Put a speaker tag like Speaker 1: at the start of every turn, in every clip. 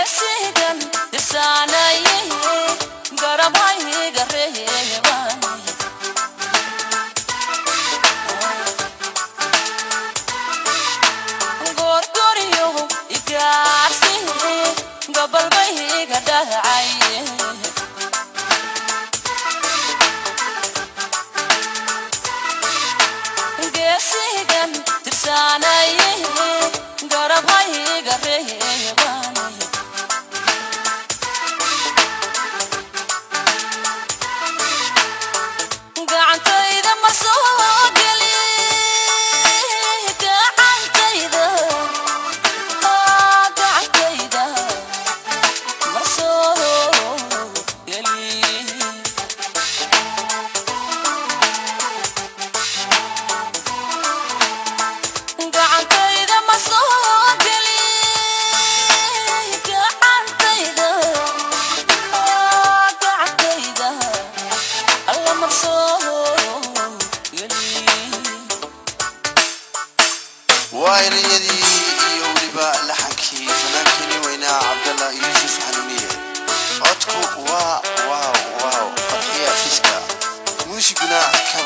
Speaker 1: Yes, I am. Yes,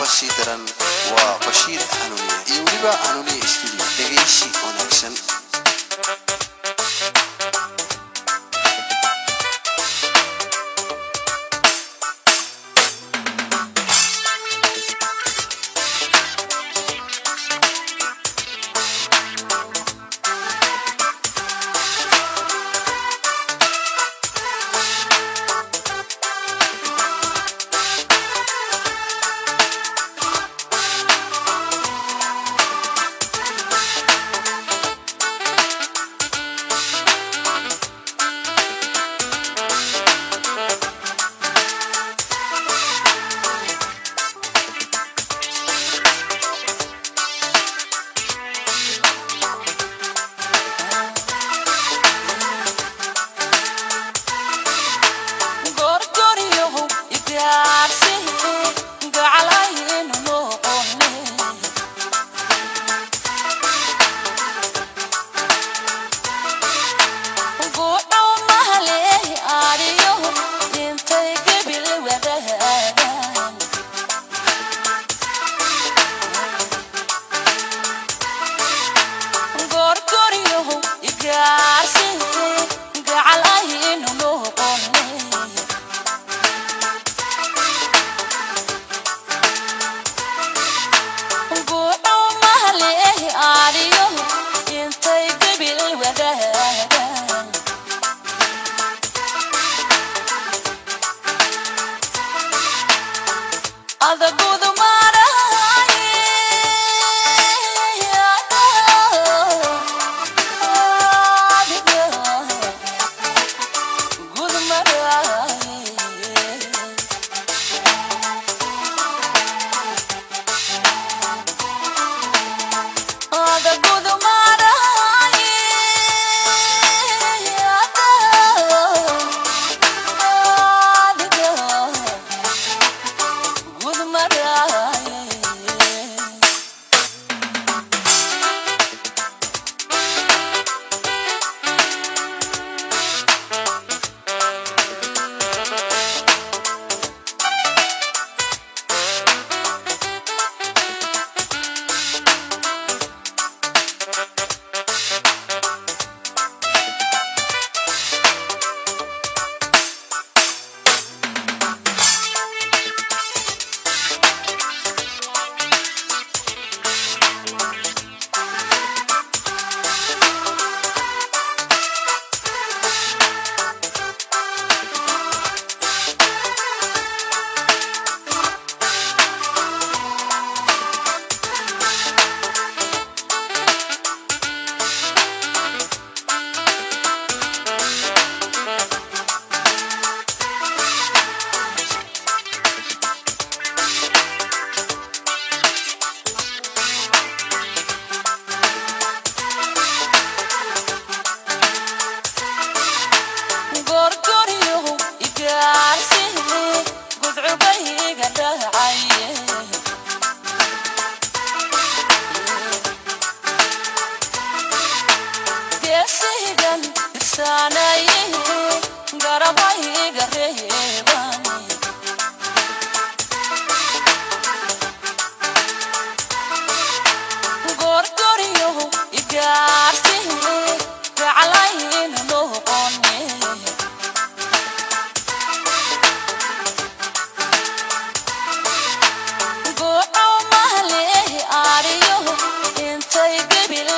Speaker 2: noloshii daran waa qashiir xanuuniya iyo weliba xanuuniya isbidil dhegaysi wanaagsan
Speaker 1: Baby,